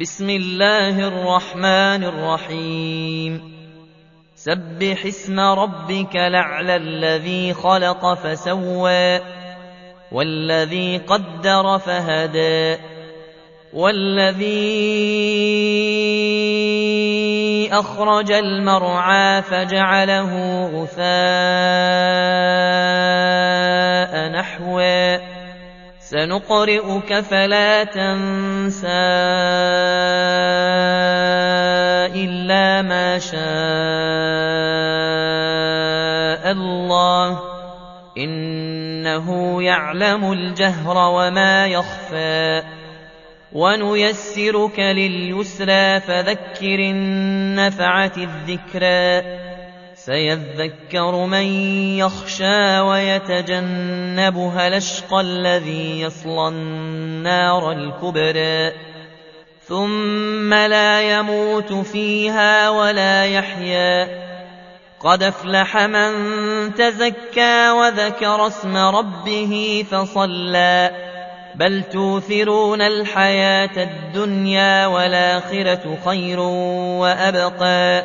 بسم الله الرحمن الرحيم. سبح اسم ربك لعلى الذي خلق فسوى والذي قدر فهدى والذي أخرج المرعى فجعله غثاء نحوا سنقرئك فلا تنسى إلا ما شاء الله إنه يعلم الجهر وما يخفى ونيسرك لليسرى فذكر النفعة الذكرى سيذكر من يخشى ويتجنبها الأشقى الذي يصلى النار الكبرى. ثم لا يموت فيها ولا يحيا. قد أفلح من تزكى وذكر اسم ربه فصلى. بل توثرون الحياة الدنيا والآخرة خير وأبقى.